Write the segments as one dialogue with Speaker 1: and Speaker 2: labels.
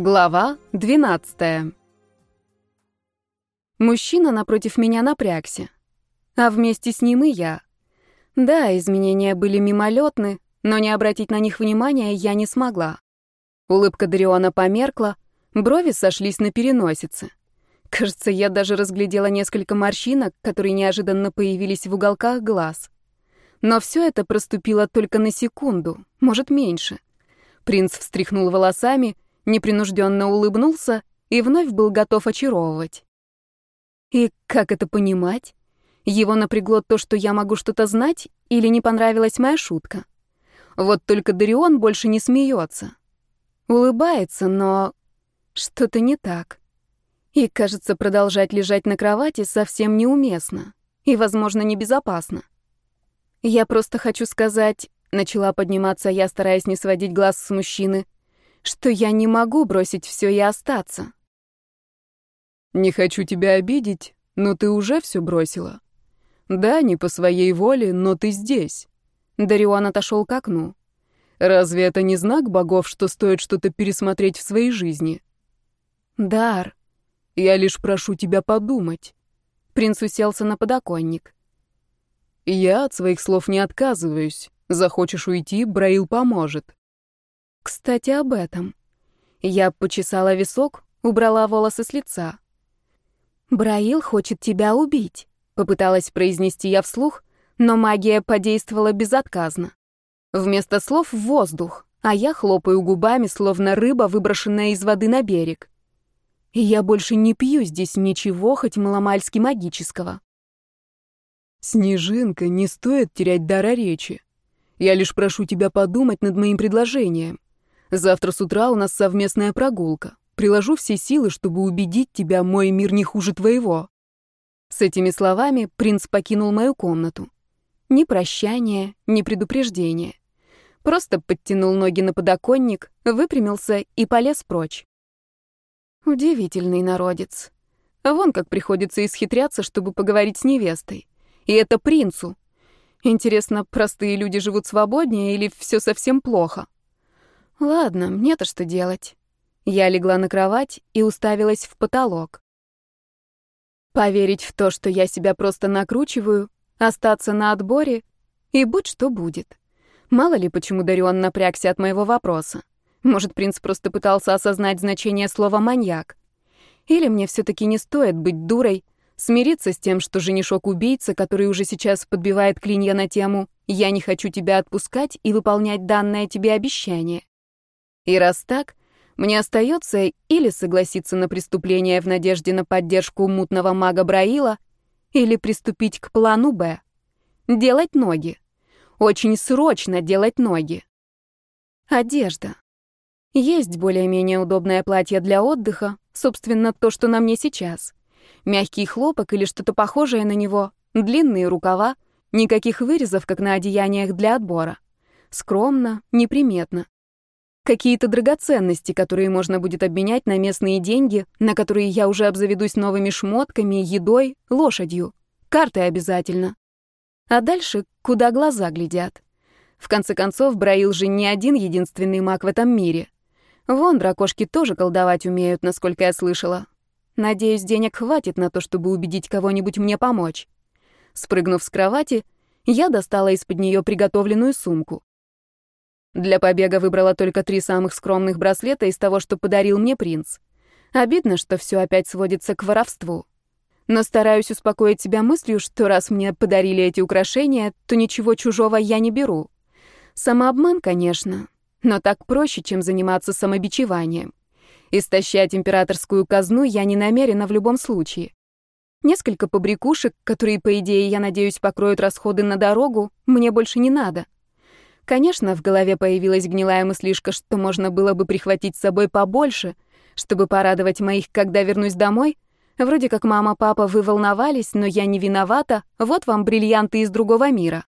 Speaker 1: Глава 12. Мужчина напротив меня напрягся, а вместе с ним и я. Да, изменения были мимолетны, но не обратить на них внимания я не смогла. Улыбка Дариона померкла, брови сошлись на переносице. Кажется, я даже разглядела несколько морщинок, которые неожиданно появились в уголках глаз. Но все это проступило только на секунду, может, меньше. Принц встряхнул волосами, непринужденно улыбнулся и вновь был готов очаровывать. И как это понимать? Его напрягло то, что я могу что-то знать, или не понравилась моя шутка? Вот только Дарион больше не смеется. Улыбается, но что-то не так. И, кажется, продолжать лежать на кровати совсем неуместно и, возможно, небезопасно. Я просто хочу сказать, начала подниматься я, стараясь не сводить глаз с мужчины, что я не могу бросить все и остаться.
Speaker 2: Не хочу тебя обидеть, но ты уже все бросила. Да, не по своей воле, но ты здесь.
Speaker 1: Дарион отошел к окну.
Speaker 2: Разве это не знак богов, что стоит что-то пересмотреть в своей жизни?
Speaker 1: Дар.
Speaker 2: Я лишь прошу тебя подумать.
Speaker 1: Принц уселся на подоконник.
Speaker 2: Я от своих слов не отказываюсь. Захочешь уйти, Браил поможет.
Speaker 1: Кстати, об этом. Я почесала висок, убрала волосы с лица. Браил хочет тебя убить, попыталась произнести я вслух, но магия подействовала безотказно. Вместо слов — воздух, а я хлопаю губами, словно рыба, выброшенная из воды на берег. И я больше не пью здесь ничего, хоть маломальски магического.
Speaker 2: «Снежинка, не стоит терять дара речи. Я лишь прошу тебя подумать над моим предложением. Завтра с утра у нас совместная прогулка. Приложу все силы, чтобы убедить тебя, мой мир не хуже твоего».
Speaker 1: С этими словами принц покинул мою комнату. Ни прощания, ни предупреждения. Просто подтянул ноги на подоконник, выпрямился и полез прочь. Удивительный народец. Вон как приходится исхитряться, чтобы поговорить с невестой. И это принцу. Интересно, простые люди живут свободнее или все совсем плохо? Ладно, мне-то что делать? Я легла на кровать и уставилась в потолок. Поверить в то, что я себя просто накручиваю, остаться на отборе и будь что будет. Мало ли, почему Дарион напрягся от моего вопроса. Может, принц просто пытался осознать значение слова «маньяк». Или мне все таки не стоит быть дурой Смириться с тем, что женишок-убийца, который уже сейчас подбивает клинья на тему «я не хочу тебя отпускать» и выполнять данное тебе обещание. И раз так, мне остается или согласиться на преступление в надежде на поддержку мутного мага Браила, или приступить к плану «Б». Делать ноги. Очень срочно делать ноги. Одежда. Есть более-менее удобное платье для отдыха, собственно, то, что на мне сейчас. Мягкий хлопок или что-то похожее на него, длинные рукава, никаких вырезов, как на одеяниях для отбора. Скромно, неприметно. Какие-то драгоценности, которые можно будет обменять на местные деньги, на которые я уже обзаведусь новыми шмотками, едой, лошадью. Карты обязательно. А дальше куда глаза глядят. В конце концов, Браил же не один единственный маг в этом мире. Вон дракошки тоже колдовать умеют, насколько я слышала. Надеюсь, денег хватит на то, чтобы убедить кого-нибудь мне помочь. Спрыгнув с кровати, я достала из-под нее приготовленную сумку. Для побега выбрала только три самых скромных браслета из того, что подарил мне принц. Обидно, что все опять сводится к воровству. Но стараюсь успокоить себя мыслью, что раз мне подарили эти украшения, то ничего чужого я не беру. Самообман, конечно, но так проще, чем заниматься самобичеванием. Истощать императорскую казну я не намерена в любом случае. Несколько побрякушек, которые, по идее, я надеюсь, покроют расходы на дорогу, мне больше не надо. Конечно, в голове появилась гнилая мыслишка, что можно было бы прихватить с собой побольше, чтобы порадовать моих, когда вернусь домой. Вроде как мама-папа, вы волновались, но я не виновата, вот вам бриллианты из другого мира.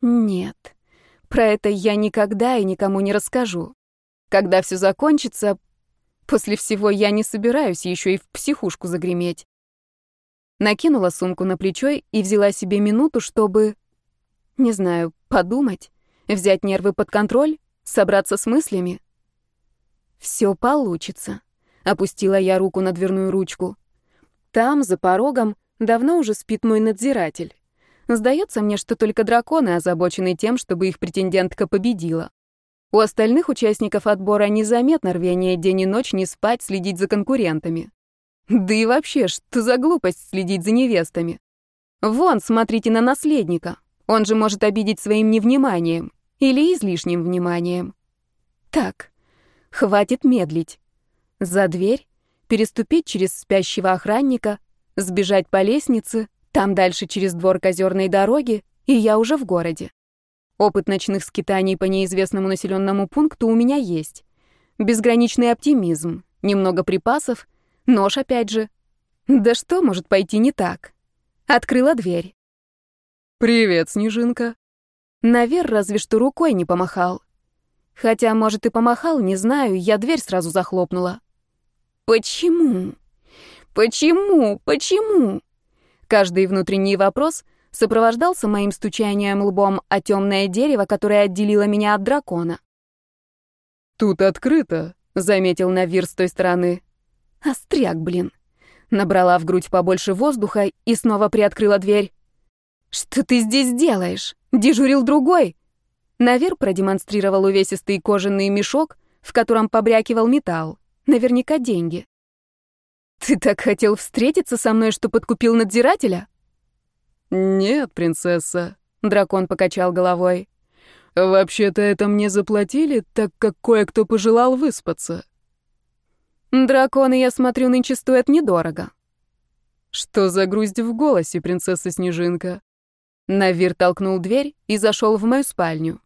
Speaker 1: Нет, про это я никогда и никому не расскажу. Когда все закончится, после всего я не собираюсь еще и в психушку загреметь. Накинула сумку на плечо и взяла себе минуту, чтобы, не знаю, подумать, взять нервы под контроль, собраться с мыслями. Все получится. Опустила я руку на дверную ручку. Там, за порогом, давно уже спит мой надзиратель. Сдается мне, что только драконы озабочены тем, чтобы их претендентка победила. У остальных участников отбора незаметно рвение день и ночь не спать, следить за конкурентами. Да и вообще, что за глупость следить за невестами? Вон, смотрите на наследника. Он же может обидеть своим невниманием или излишним вниманием. Так, хватит медлить. За дверь, переступить через спящего охранника, сбежать по лестнице, там дальше через двор к озерной дороге, и я уже в городе. Опыт ночных скитаний по неизвестному населенному пункту у меня есть. Безграничный оптимизм, немного припасов, нож опять же. Да что может пойти не так? Открыла дверь.
Speaker 2: «Привет, Снежинка».
Speaker 1: Навер разве что рукой не помахал. Хотя, может, и помахал, не знаю, я дверь сразу захлопнула. Почему? Почему? Почему? Каждый внутренний вопрос сопровождался моим стучанием лбом о темное дерево, которое отделило меня от дракона.
Speaker 2: «Тут открыто», — заметил Навир с той стороны.
Speaker 1: «Остряк, блин». Набрала в грудь побольше воздуха и снова приоткрыла дверь. «Что ты здесь делаешь? Дежурил другой?» Навир продемонстрировал увесистый кожаный мешок, в котором побрякивал металл. Наверняка деньги. «Ты так хотел встретиться со мной, что подкупил надзирателя?»
Speaker 2: «Нет, принцесса», — дракон покачал головой. «Вообще-то это мне заплатили, так как кое-кто пожелал выспаться».
Speaker 1: «Драконы, я смотрю, нынче стоят недорого».
Speaker 2: «Что за грусть в голосе, принцесса Снежинка?» Навир толкнул дверь и зашел в мою спальню.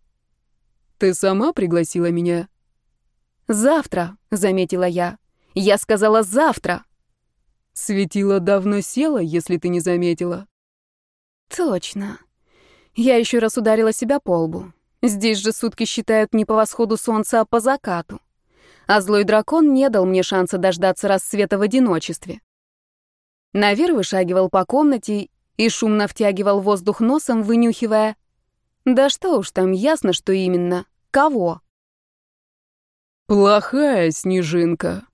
Speaker 2: «Ты сама пригласила меня?»
Speaker 1: «Завтра», — заметила я. «Я сказала завтра».
Speaker 2: Светило давно село, если ты не заметила.
Speaker 1: Точно. Я еще раз ударила себя по лбу. Здесь же сутки считают не по восходу солнца, а по закату. А злой дракон не дал мне шанса дождаться рассвета в одиночестве. Навер вышагивал по комнате и шумно втягивал воздух носом, вынюхивая... Да что уж там, ясно, что именно. Кого?
Speaker 2: «Плохая снежинка».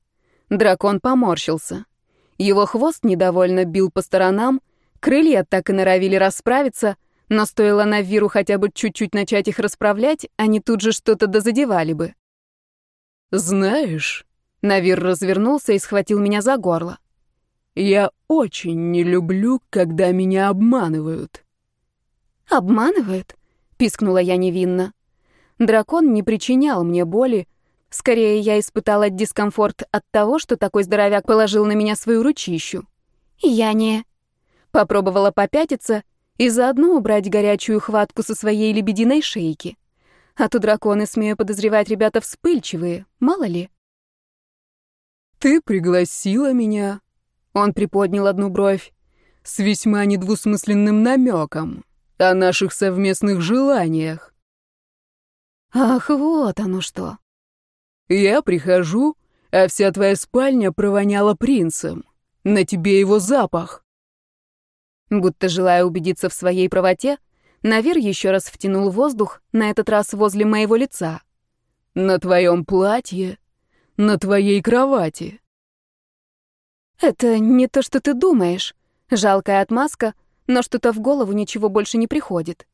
Speaker 1: Дракон поморщился. Его хвост недовольно бил по сторонам, крылья так и норовили расправиться, но стоило Навиру хотя бы чуть-чуть начать их расправлять, они тут же что-то дозадевали бы.
Speaker 2: «Знаешь...»
Speaker 1: — Навир развернулся и схватил меня за горло.
Speaker 2: «Я очень не люблю, когда меня обманывают».
Speaker 1: «Обманывают?» — пискнула я невинно. Дракон не причинял мне боли, Скорее, я испытала дискомфорт от того, что такой здоровяк положил на меня свою ручищу. Я не... Попробовала попятиться и заодно убрать горячую хватку со своей лебединой шейки. А то драконы, смею подозревать, ребята вспыльчивые, мало ли.
Speaker 2: «Ты пригласила меня?» Он приподнял одну бровь. «С весьма недвусмысленным намеком о наших совместных желаниях».
Speaker 1: «Ах, вот оно что!»
Speaker 2: Я прихожу, а вся твоя спальня провоняла принцем. На тебе его запах.
Speaker 1: Будто желая убедиться в своей правоте, Навер еще раз втянул воздух, на этот раз возле моего лица.
Speaker 2: На твоем платье, на твоей кровати.
Speaker 1: Это не то, что ты думаешь. Жалкая отмазка, но что-то в голову ничего больше не приходит.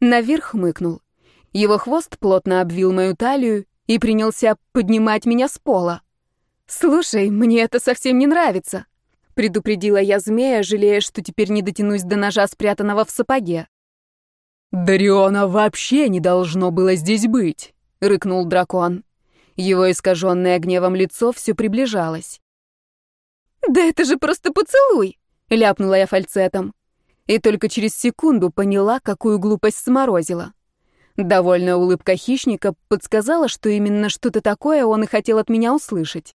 Speaker 1: Навер хмыкнул. Его хвост плотно обвил мою талию, и принялся поднимать меня с пола. «Слушай, мне это совсем не нравится», — предупредила я змея, жалея, что теперь не дотянусь до ножа, спрятанного в сапоге.
Speaker 2: «Дариона вообще не должно было здесь быть», — рыкнул дракон. Его искаженное гневом лицо все приближалось.
Speaker 1: «Да это же просто поцелуй!» — ляпнула я фальцетом. И только через секунду поняла, какую глупость сморозила. Довольная улыбка хищника подсказала, что именно что-то такое он и хотел от меня услышать.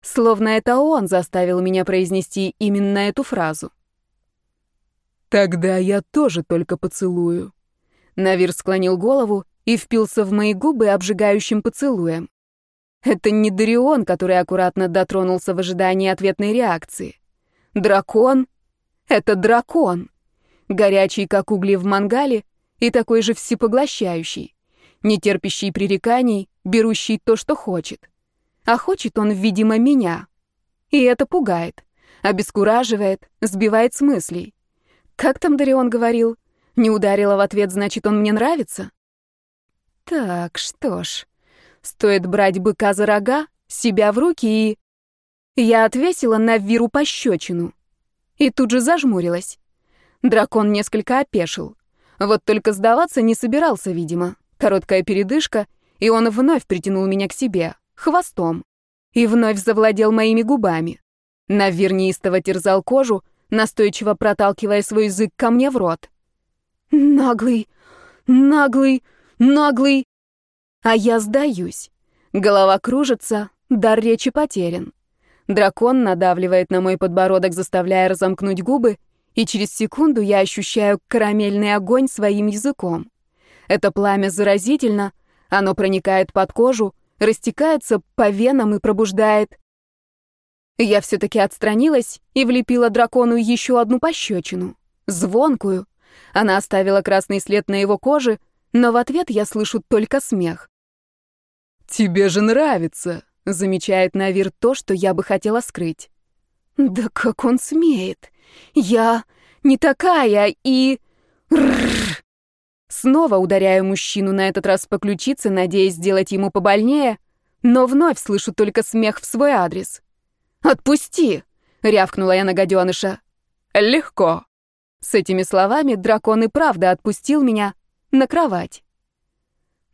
Speaker 1: Словно это он заставил меня произнести именно эту фразу.
Speaker 2: «Тогда я тоже только поцелую».
Speaker 1: Навир склонил голову и впился в мои губы обжигающим поцелуем. Это не Дарион, который аккуратно дотронулся в ожидании ответной реакции. Дракон — это дракон. Горячий, как угли в мангале, и такой же всепоглощающий, не терпящий пререканий, берущий то, что хочет. а хочет он, видимо, меня. И это пугает, обескураживает, сбивает с мыслей. Как там Дарион говорил? Не ударила в ответ, значит, он мне нравится? Так, что ж, стоит брать быка за рога, себя в руки и... Я отвесила на Виру пощечину. И тут же зажмурилась. Дракон несколько опешил. Вот только сдаваться не собирался, видимо. Короткая передышка, и он вновь притянул меня к себе, хвостом. И вновь завладел моими губами. Навир неистово терзал кожу, настойчиво проталкивая свой язык ко мне в рот. «Наглый, наглый, наглый!» А я сдаюсь. Голова кружится, дар речи потерян. Дракон надавливает на мой подбородок, заставляя разомкнуть губы, и через секунду я ощущаю карамельный огонь своим языком. Это пламя заразительно, оно проникает под кожу, растекается по венам и пробуждает. Я все-таки отстранилась и влепила дракону еще одну пощечину. Звонкую. Она оставила красный след на его коже, но в ответ я слышу только смех.
Speaker 2: «Тебе же нравится», — замечает Навир то, что я бы хотела скрыть.
Speaker 1: «Да как он смеет! Я не такая и...» Снова ударяю мужчину на этот раз по ключице, надеясь сделать ему побольнее, но вновь слышу только смех в свой адрес. «Отпусти!» — рявкнула я на гаденыша.
Speaker 2: «Легко!»
Speaker 1: С этими словами дракон и правда отпустил меня на кровать.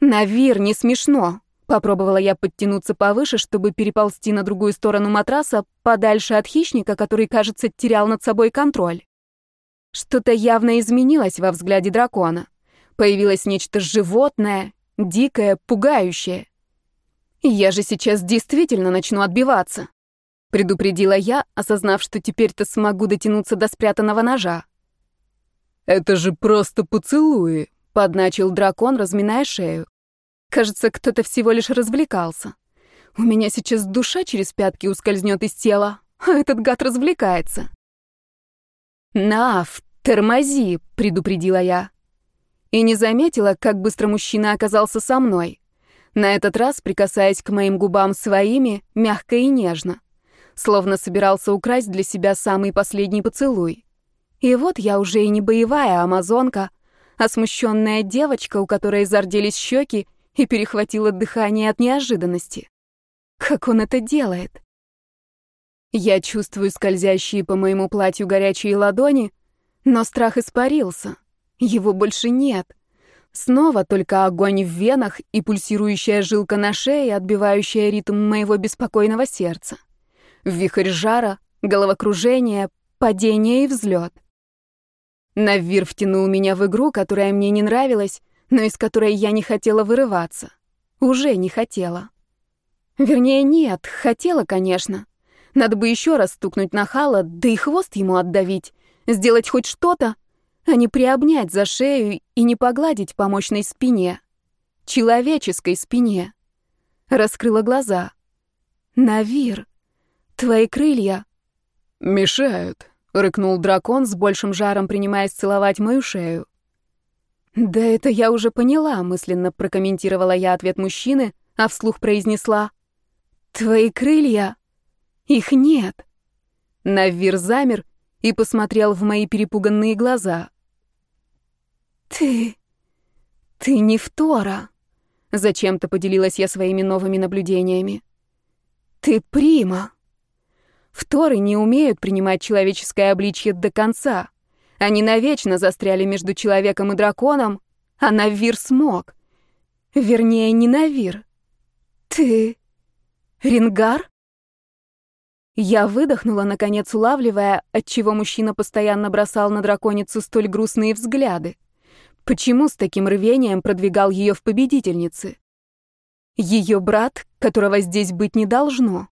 Speaker 1: «Навир, не смешно!» Попробовала я подтянуться повыше, чтобы переползти на другую сторону матраса, подальше от хищника, который, кажется, терял над собой контроль. Что-то явно изменилось во взгляде дракона. Появилось нечто животное, дикое, пугающее. «Я же сейчас действительно начну отбиваться», — предупредила я, осознав, что теперь-то смогу дотянуться до спрятанного ножа.
Speaker 2: «Это же просто поцелуи», —
Speaker 1: подначил дракон, разминая шею. Кажется, кто-то всего лишь развлекался. У меня сейчас душа через пятки ускользнет из тела, а этот гад развлекается. «Нав, тормози», — предупредила я. И не заметила, как быстро мужчина оказался со мной. На этот раз прикасаясь к моим губам своими, мягко и нежно. Словно собирался украсть для себя самый последний поцелуй. И вот я уже и не боевая амазонка, а смущенная девочка, у которой зарделись щеки и перехватило дыхание от неожиданности. Как он это делает? Я чувствую скользящие по моему платью горячие ладони, но страх испарился. Его больше нет. Снова только огонь в венах и пульсирующая жилка на шее, отбивающая ритм моего беспокойного сердца. Вихрь жара, головокружение, падение и взлет. Навир втянул меня в игру, которая мне не нравилась, но из которой я не хотела вырываться. Уже не хотела. Вернее, нет, хотела, конечно. Надо бы еще раз стукнуть на Хала, да и хвост ему отдавить. Сделать хоть что-то, а не приобнять за шею и не погладить по мощной спине. Человеческой спине. Раскрыла глаза. «Навир, твои крылья...»
Speaker 2: «Мешают», — рыкнул дракон с большим жаром, принимаясь целовать мою шею.
Speaker 1: «Да это я уже поняла», — мысленно прокомментировала я ответ мужчины, а вслух произнесла. «Твои крылья? Их нет». Навир замер и посмотрел в мои перепуганные глаза. «Ты... ты не Втора», — зачем-то поделилась я своими новыми наблюдениями. «Ты Прима». Вторы не умеют принимать человеческое обличье до конца. Они навечно застряли между человеком и драконом, а Навир смог. Вернее, не Навир. Ты... Рингар? Я выдохнула, наконец улавливая, отчего мужчина постоянно бросал на драконицу столь грустные взгляды. Почему с таким рвением продвигал ее в победительнице? Ее брат, которого здесь быть не должно.